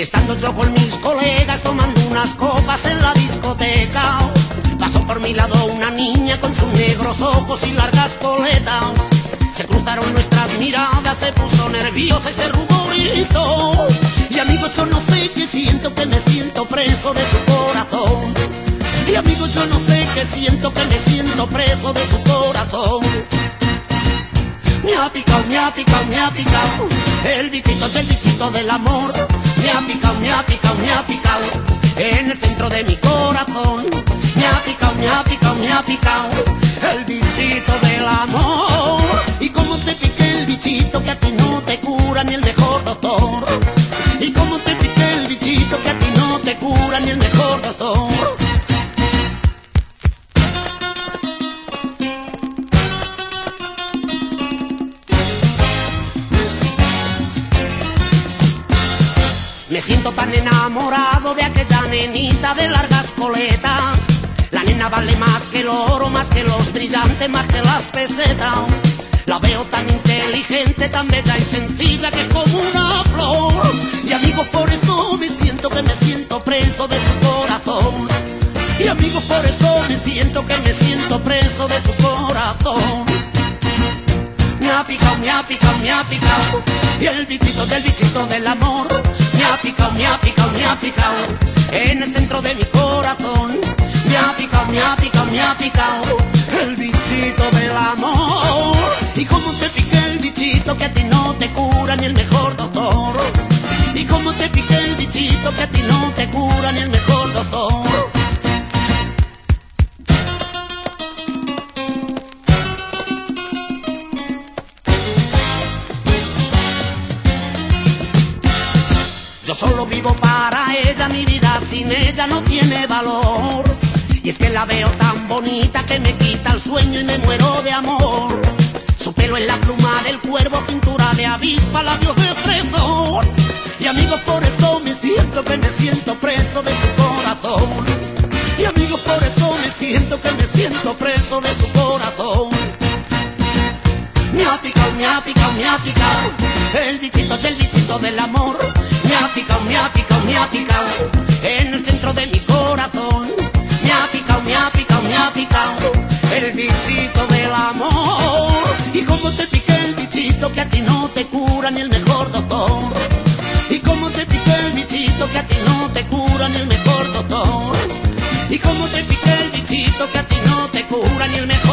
Estando yo con mis colegas tomando unas copas en la discoteca, pasó por mi lado una niña con sus negros ojos y largas coletas. Se cruzaron nuestras miradas, se puso nerviosa y se ruborizó. Y amigos, yo no sé qué siento, que me siento preso de su corazón. Y amigos, yo no sé qué siento, que me siento preso de su corazón. Me ha picado, me ha picado, me ha picado El bichito el bichito del amor Me ha picado, me ha picado, me ha picado En el centro de mi corazón. Me ha picado, me ha picado, me ha picado El bichito del amor. Y como te pique el bichito que a ti no te cura ni el mejor doctor. Y como te pique el bichito que a ti no te cura ni el mejor doctor Me siento tan enamorado de aquella nenita de largas coletas. La nena vale más que el oro, más que los brillantes, más que las pesetas. La veo tan inteligente, tan bella y sencilla que como una flor. Y amigos, por eso me siento que me siento preso de su corazón. Y amigos, por eso me siento que me siento preso de su corazón. Picado, me ha me ha. Y el bichito del bichito del amor. Me ha picado, me ha picado, me ha picado. En el centro de mi corazón. Me ha picado, me ha picado, me ha picado. El bichito del amor. Y como te pique el bichito que a ti no te cura ni el Yo solo vivo para ella, mi vida sin ella no tiene valor. Y es que la veo tan bonita que me quita el sueño y me muero de amor. Su pelo en la pluma del cuervo, cintura de avispa, labios de fresón. Y amigos, por eso me siento que me siento preso de su corazón. Y amigos, por eso me siento que me siento preso de su corazón. Me ha picado, me ha picado, me ha picado El bichito el bichito del amor ha picado, En el centro de mi corazón. Me ha picado, me ha picado, me ha picado El bichito del amor. Y como te pique el bichito que a ti no te cura ni el mejor doctor. Y como te pique el bichito que a ti no te cura ni el mejor doctor. Y como te pique el bichito que a ti no te cura ni el mejor